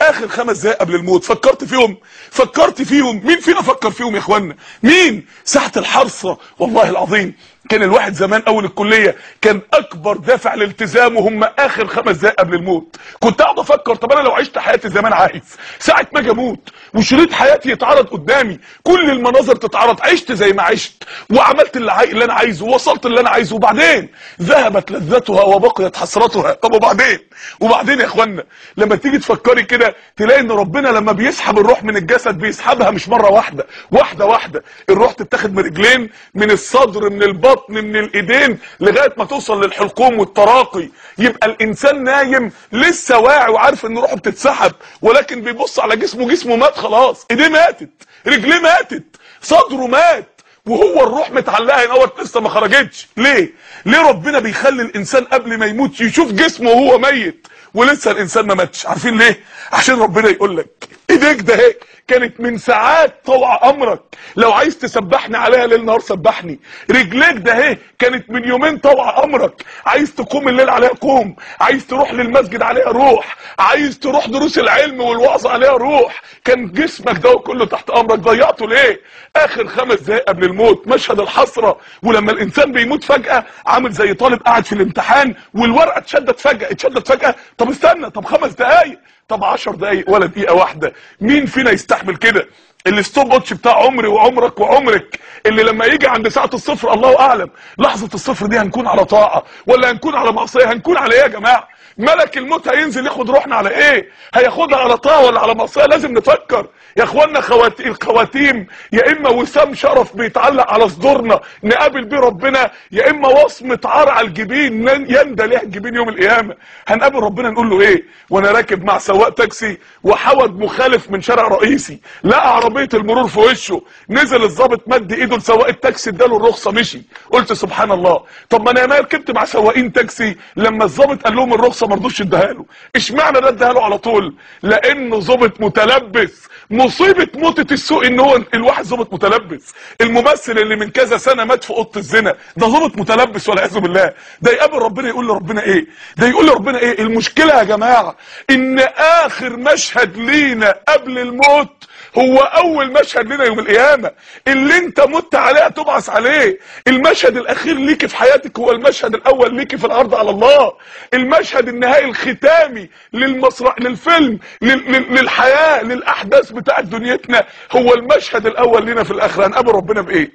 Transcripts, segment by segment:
آخر خمس دقايق قبل الموت. فكرت فيهم. فكرت فيهم. مين فينا فكر فيهم يا اخوانا مين؟ ساعة الحرصه والله العظيم. كان الواحد زمان أول الكلية كان أكبر دافع لالتزامه هم آخر خمس دقايق قبل الموت. كنت أقعد أفكر طب أنا لو عشت حياتي زي ما أنا عايز. ساعة ما أجي أموت وشريط حياتي يتعرض قدامي كل المناظر تتعرض. عشت زي ما عشت وعملت اللي. اللي أنا عايزه ووصلت اللي أنا عايزه. وبعدين ذهبت لذتها وبقيت حسرتها. طب وبعدين؟ وبعدين يا إخوانا لما تيجي تفكري كده تلاقي إن ربنا لما بيسحب الروح من الجسد بيسحبها مش مرة واحدة. واحدة واحدة. الروح تتاخد من رجلين من الصدر من البطن من الإيدين لغاية ما توصل للحلقوم والتراقي. يبقى الإنسان نايم لسه واعي وعارف إن روحه بتتسحب ولكن بيبص على جسمه جسمه مات خلاص. إيديه ماتت رجليه ماتت صدره مات وهو الروح متعلقة هنا. لسه ما خرجتش. ليه؟ ليه ربنا بيخلي الإنسان قبل ما يموت يشوف جسمه وهو ميت ولسه الإنسان ما ماتش؟ عارفين ليه؟ عشان ربنا يقول لك. إيديك ده هيك كانت من ساعات طوع أمرك. لو عايز تسبحني عليها ليل نهار سبحني. رجليك ده اهي كانت من يومين طوع أمرك. عايز تقوم الليل عليها قوم. عايز تروح للمسجد عليها روح. عايز تروح دروس العلم والوعظ عليها روح. كان جسمك ده كله تحت أمرك. ضيعته ليه؟ آخر خمس دقايق قبل الموت. مشهد الحسرة. ولما الإنسان بيموت فجأة عامل زي طالب قاعد في الامتحان والورقة اتشدت فجأة اتشدت فجأة. طب استنى طب خمس دقايق. طب 10 دقايق ولا دقيقة واحدة. مين فينا يستحمل كده؟ ال stopwatch بتاع عمري وعمرك وعمرك اللي لما يجي عند ساعة الصفر الله أعلم لحظة الصفر دي هنكون على طاعة ولا هنكون على معصية؟ هنكون على إيه يا جماعة؟ ملك الموت هينزل ياخد روحنا على إيه؟ هياخدها على طاعه ولا على معصيه لازم نفكر. يا اخوانا خواتيم الخواتيم يا إما وسام شرف بيتعلق على صدورنا نقابل بيه ربنا يا إما وصمة عار على الجبين يندى ليها الجبين يوم القيامة. هنقابل ربنا نقول له إيه؟ وأنا راكب مع سواق تاكسي وحود مخالف من شارع رئيسي. لقى عربية المرور في وشه. نزل الظابط مد إيده لسواق التاكسي اداله الرخصة مشي. قلت سبحان الله. طب ما أنا ركبت مع سواقين تاكسي لما الظابط قال لهم الرخصة ما رضوش اداها له. اشمعنى ده اداها له على طول؟ لأنه ظابط متلبس. مصيبة موتة السوق إن هو الواحد ظابط متلبس. الممثل اللي من كذا سنة مات في أوضة الزنا ده ظابط متلبس والعياذ بالله. ده يقابل ربنا يقول لربنا إيه؟ ده يقول لربنا إيه؟ المشكلة يا جماعة إن آخر مشهد لينا قبل الموت هو أول مشهد لنا يوم القيامة. اللي أنت مت عليه تبعث عليه. المشهد الأخير ليك في حياتك هو المشهد الأول ليك في الأرض على الله. المشهد النهائي الختامي للمسرح للفيلم لل... لل... للحياة للأحداث بتاعت دنيتنا. هو المشهد الأول لنا في الاخره هنقابل ربنا بإيه؟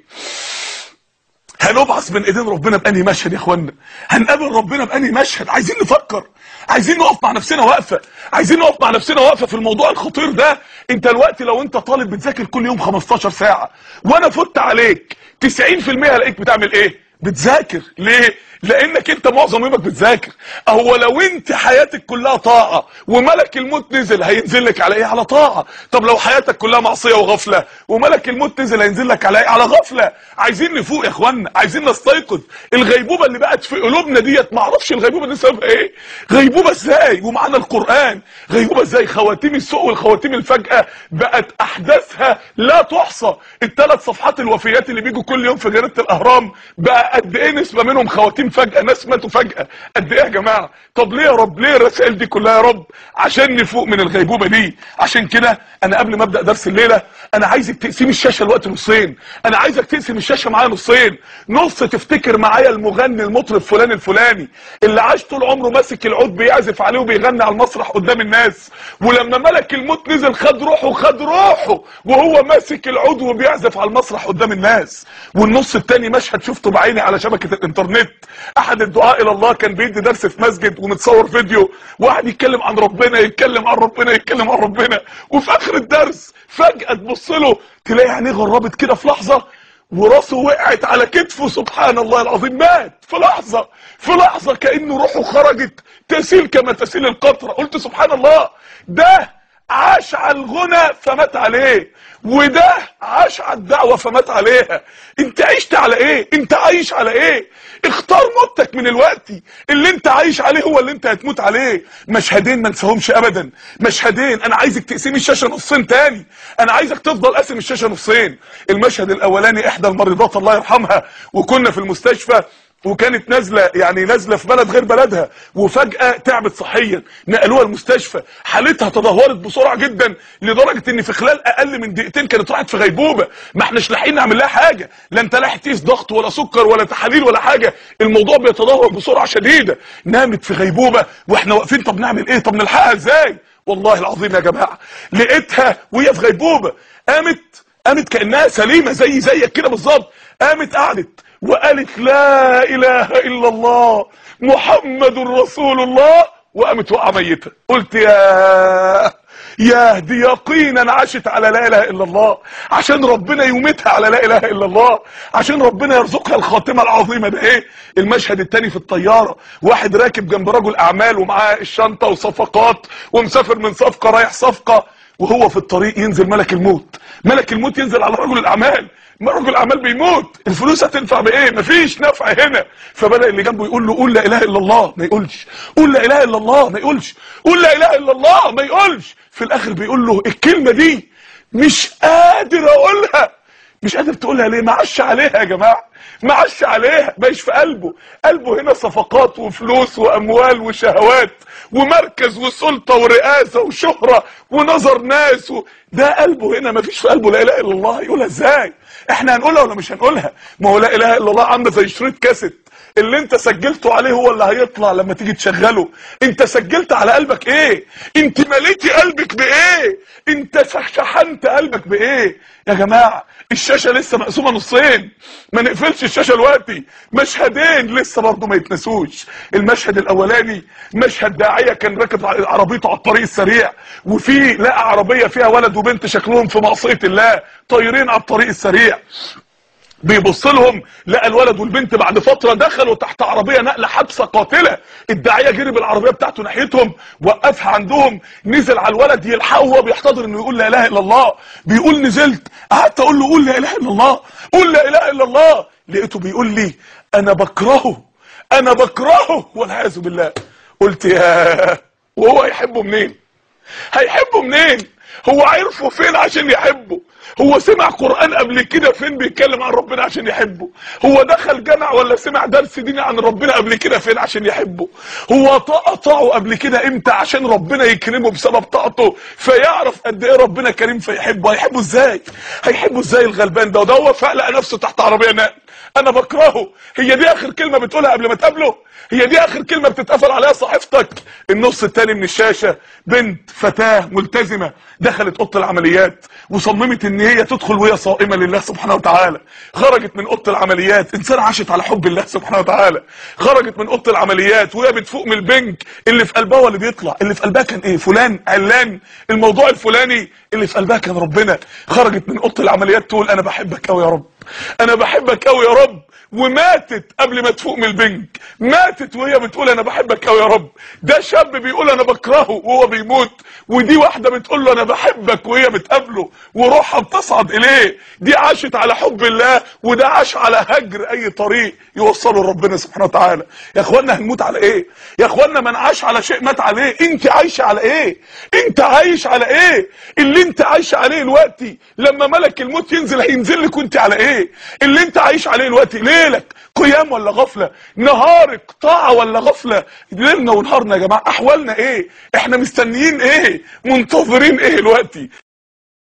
هنبعث من إيدين ربنا بأنهي مشهد يا إخوانا. هنقابل ربنا بأنهي مشهد. عايزين نفكر. عايزين نقف مع نفسنا وقفه عايزين نقف مع نفسنا وقفه في الموضوع الخطير ده. انت الوقت لو انت طالب بتذاكر كل يوم 15 ساعة وأنا فت عليك 90% هلاقيك بتعمل إيه؟ بتذاكر. ليه؟ لأنك أنت معظم يومك بتذاكر. هو لو أنت حياتك كلها طاعه وملك الموت نزل هينزل لك على إيه؟ على طاعه طب لو حياتك كلها معصية وغفلة وملك الموت نزل هينزل لك على إيه؟ على غفلة. عايزين نفوق يا اخوانا عايزين نستيقظ. الغيبوبة اللي بقت في قلوبنا ديت ما أعرفش الغيبوبة دي سببها إيه. غيبوبة إزاي؟ ومعانا القرآن. غيبوبة إزاي؟ خواتيم السوء والخواتيم الفجأة بقت أحداثها لا تحصى. الثلاث صفحات الوفيات اللي بيجوا كل يوم في جريدة الأهرام بقى قد إيه نسبة منهم خواتيم فجأة ناس ماتوا فجأة. قد إيه يا جماعة؟ طب ليه يا رب؟ ليه الرسائل دي كلها يا رب؟ عشان نفوق من الغيبوبة دي. عشان كده أنا قبل ما أبدأ درس الليلة أنا عايزك تقسيم الشاشة الوقت نصين. أنا عايزك تقسم الشاشة معايا نصين. نص تفتكر معايا المغني المطرب فلان الفلاني اللي عاش طول عمره ماسك العود بيعزف عليه وبيغني على المسرح قدام الناس. ولما ملك الموت نزل خد روحه خد روحه وهو ماسك العود وبيعزف على المسرح قدام الناس. والنص التاني مشهد شفته بعيني على شبكة الإنترنت. أحد الدعاء إلى الله كان بيدي درس في مسجد ومتصور فيديو. واحد يتكلم عن ربنا يتكلم عن ربنا يتكلم عن ربنا. وفي آخر الدرس فجأة تبص له تلاقي عينيه غربت كده في لحظة وراسه وقعت على كتفه. سبحان الله العظيم مات في لحظة في لحظة كأنه روحه خرجت. تسيل كما تسيل القطرة قلت سبحان الله ده عاش على الغنى فمات عليه. وده عاش على الدعوة فمات عليها. انت عشت على إيه؟ انت عايش على إيه؟ اختار موتك من الوقت. اللي انت عايش عليه هو اللي انت هتموت عليه. مشهدين ما نساهمش ابدا. مشهدين. أنا عايزك تقسم الشاشة نصين تاني. أنا عايزك تفضل قاسم الشاشة نصين. المشهد الاولاني احدى المريضات الله يرحمها. وكنا في المستشفى. وكانت نازلة يعني نازلة في بلد غير بلدها وفجأة تعبت صحيا نقلوها المستشفى حالتها تدهورت بسرعة جدا لدرجة إن في خلال أقل من دقيقتين كانت راحت في غيبوبة. ما إحناش لاحقين نعمل لها حاجة. لا أنت لاحق تقيس ضغط ولا سكر ولا تحاليل ولا حاجة. الموضوع بيتدهور بسرعة شديدة. نامت في غيبوبة وإحنا واقفين طب نعمل إيه؟ طب نلحقها إزاي؟ والله العظيم يا جماعة لقيتها وهي في غيبوبة. قامت قامت كأنها سليمة زي زيك كده بالظبط. قامت قعدت وقالت لا إله إلا الله محمد رسول الله. وقامت وقع ميته قلت يا يا دي يقينا عاشت على لا إله إلا الله. عشان ربنا يميتها على لا إله إلا الله. عشان ربنا يرزقها الخاتمة العظيمة ده إيه؟ المشهد التاني في الطيارة. واحد راكب جنب رجل أعمال ومعاه الشنطة وصفقات ومسافر من صفقة رايح صفقة. وهو في الطريق ينزل ملك الموت. ملك الموت ينزل على رجل الأعمال. ما رجل الأعمال بيموت. الفلوس هتنفع بإيه؟ مفيش نفع هنا. فبدأ اللي جنبه يقول له قول لا إله إلا الله ما يقولش. قول لا إله إلا الله ما يقولش. قول لا إله إلا الله ما يقولش. في الآخر بيقول له الكلمة دي مش قادر أقولها. مش قادر تقولها ليه؟ معش عليها يا جماعة. معش عليها. مش في قلبه. قلبه هنا صفقات وفلوس وأموال وشهوات ومركز وسلطة ورئاسة وشهرة ونظر ناس و... ده قلبه هنا. مفيش في قلبه لا إله إلا الله يقولها. إزاي؟ إحنا هنقولها ولا مش هنقولها؟ ما هو لا إله إلا الله عاملة زي شريط كاسيت. اللي انت سجلته عليه هو اللي هيطلع لما تيجي تشغله. انت سجلت على قلبك إيه؟ انت مليتي قلبك بإيه؟ انت شحنت قلبك بإيه؟ يا جماعة الشاشة لسه مقسومة نصين. ما نقفلش الشاشة دلوقتي. مشهدين لسه برضه ما يتنسوش. المشهد الأولاني مشهد داعية كان راكب عربيته على الطريق السريع وفي لقى عربية فيها ولد وبنت شكلهم في معصية الله طايرين على الطريق السريع. بيبص لهم لقى الولد والبنت بعد فترة دخلوا تحت عربية نقله حادثة قاتلة. الداعية جري بالعربيه بتاعته ناحيتهم وقفها عندهم. نزل على الولد يلحقه وهو بيحتضر إنه يقول لا إله إلا الله. بيقول نزلت قعدت أقول له قول لا إله إلا الله قول لا إله إلا الله. لقيته بيقول لي أنا بكرهه أنا بكرهه والعياذ بالله. قلت يا وهو هيحبه منين؟ هيحبه منين؟ هو عرفه فين عشان يحبه. هو سمع قرآن قبل كده فين بيتكلم عن ربنا عشان يحبه؟ هو دخل جامع ولا سمع درس ديني عن ربنا قبل كده فين عشان يحبه؟ هو طاعه قبل كده إمتى عشان ربنا يكرمه بسبب طاعته؟ فيعرف قد إيه ربنا كريم فيحبه. هيحبه إزاي؟ هيحبه إزاي الغلبان ده؟ وده هو فقلق نفسه تحت عربية نقل. أنا بكرهه. هي دي آخر كلمة بتقولها قبل ما تقابله؟ هي دي آخر كلمة بتتقفل عليها صحيفتك؟ النص التاني من الشاشة. بنت فتاة ملتزمة دخلت أوضة العمليات وصممت إن هي تدخل وهي صائمة لله سبحانه وتعالى. خرجت من أوضة العمليات انسان عاشت على حب الله سبحانه وتعالى. خرجت من أوضة العمليات وهي بتفوق من البنك. اللي في قلبها اللي بيطلع. اللي في قلبها كان إيه؟ فلان علان. الموضوع الفلاني اللي في قلبها كان ربنا. خرجت من أوضة العمليات تقول أنا بحبك قوي يا رب. أنا بحبك قوي يا رب وماتت قبل ما تفوق من البنك. ماتت وهي بتقول أنا بحبك قوي يا رب. ده شاب بيقول أنا بكرهه وهو بيموت ودي واحدة بتقول له أنا بحبك وهي بتقابله وروحها بتصعد إليه. دي عاشت على حب الله وده عاش على هجر أي طريق يوصله لربنا سبحانه وتعالى. يا اخوانا هنموت على إيه؟ يا اخوانا من عاش على شيء مات عليه. أنت عايشه على إيه؟ أنت عايش على إيه؟ اللي أنت عايش عليه دلوقتي لما ملك الموت ينزل هينزل لك وأنت على إيه؟ اللي انت عايش عليه دلوقتي؟ ليلك قيام ولا غفلة؟ نهارك طاعة ولا غفلة؟ ليلنا ونهارنا يا جماعة أحوالنا إيه؟ إحنا مستنيين إيه؟ منتظرين إيه دلوقتي؟